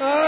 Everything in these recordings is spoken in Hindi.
Ah!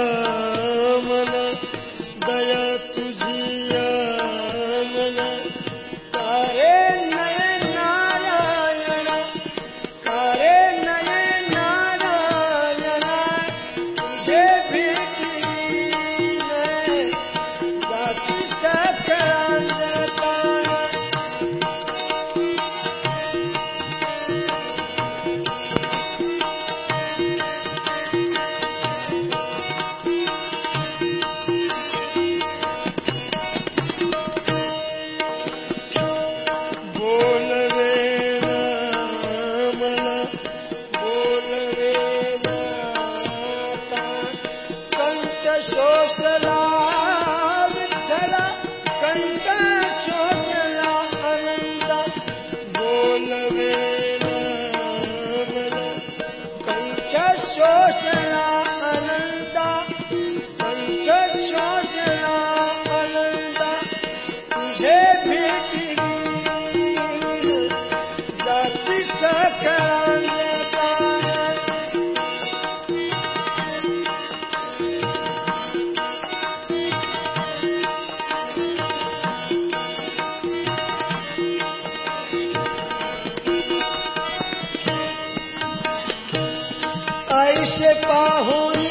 Baby. Shastra ऐसे पाहुन